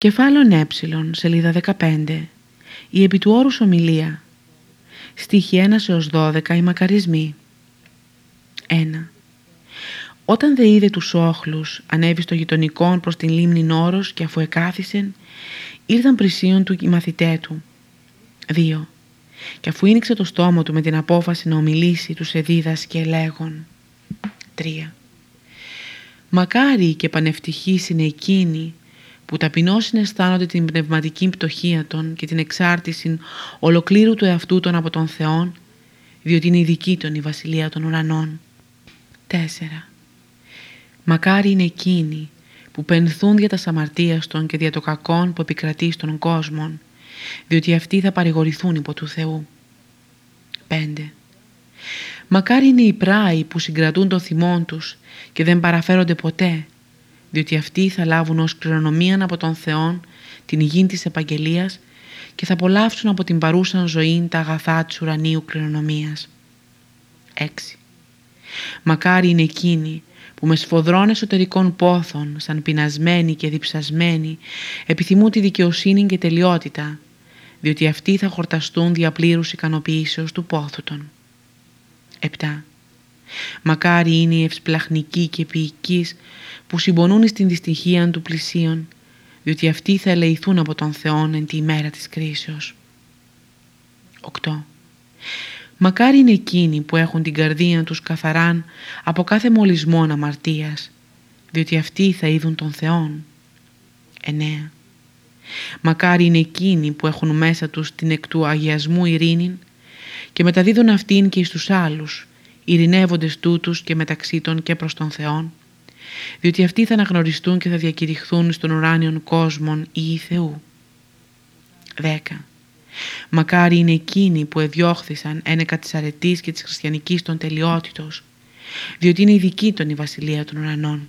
Κεφάλαιο ε, σελίδα 15. Η επί του όρους ομιλία. Στίχη 1 έως 12 οι μακαρισμοί. 1. Όταν δε είδε τους όχλους, ανέβη στο γειτονικό προς την λίμνη Νόρος και αφού εκάθισεν, ήρθαν πρισίων του οι μαθητέ του. 2. Και αφού ίνιξε το στόμα του με την απόφαση να ομιλήσει, τους εδίδασκε λέγον. 3. Μακάρι και πανευτυχής είναι εκείνοι που ταπεινώς συναισθάνονται την πνευματική πτωχία των και την εξάρτηση ολοκλήρου του εαυτού των από τον Θεόν, διότι είναι η δική των η βασιλεία των ουρανών. 4. Μακάρι είναι εκείνοι που πενθούν για τα σαμαρτίας των και δια το κακόν που επικρατεί στον κόσμο, διότι αυτοί θα παρηγορηθούν υπό του Θεού. 5. Μακάρι είναι οι πράοι που συγκρατούν το θυμόν τους και δεν παραφέρονται ποτέ, διότι αυτοί θα λάβουν ως κληρονομία από τον Θεό την υγιή της επαγγελίας και θα απολαύσουν από την παρούσαν ζωή τα αγαθά της ουρανίου κληρονομίας. 6. Μακάρι είναι εκείνοι που με σφοδρών εσωτερικών πόθων, σαν πεινασμένοι και διψασμένοι, επιθυμούν τη δικαιοσύνη και τελειότητα, διότι αυτοί θα χορταστούν διαπλήρους ικανοποιήσεως του πόθου των. 7. Μακάρι είναι οι ευσπλαχνικοί και ποιικείς που συμπονούν στην δυστυχία του πλησίον, διότι αυτοί θα ελεηθούν από τον Θεό εν τη ημέρα της κρίσεως. 8. Μακάρι είναι εκείνοι που έχουν την καρδία τους καθαράν από κάθε μολυσμό αμαρτίας, διότι αυτοί θα είδουν τον Θεόν. 9. Μακάρι είναι εκείνοι που έχουν μέσα τους την εκ του αγιασμού ειρήνη και μεταδίδουν αυτήν και στους άλλους, ειρηνεύοντες τούτους και μεταξύ των και προς τον Θεόν, διότι αυτοί θα αναγνωριστούν και θα διακηρυχθούν στον ουράνιον κόσμον ή Θεού. 10. Μακάρι είναι εκείνοι που εδιώχθησαν ένεκα της αρετής και της χριστιανικής των τελειότητος, διότι είναι η δική των η βασιλεία των ουρανών.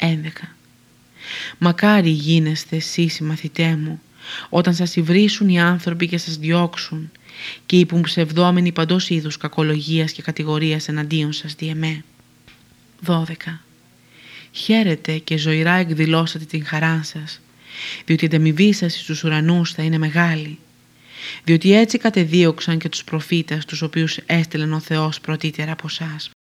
11. Μακάρι γίνεστε εσείς οι μαθητές μου, όταν σας υβρίσουν οι άνθρωποι και σας διώξουν και είπουν ψευδόμενοι παντός είδους κακολογίας και κατηγορίας εναντίον σας διεμέ. 12. Χαίρετε και ζωηρά εκδηλώσατε την χαρά σας, διότι η ανταμοιβή σας στους ουρανούς θα είναι μεγάλη, διότι έτσι κατεδίωξαν και τους προφήτες τους οποίους έστειλαν ο Θεός πρωτήτερα από εσάς.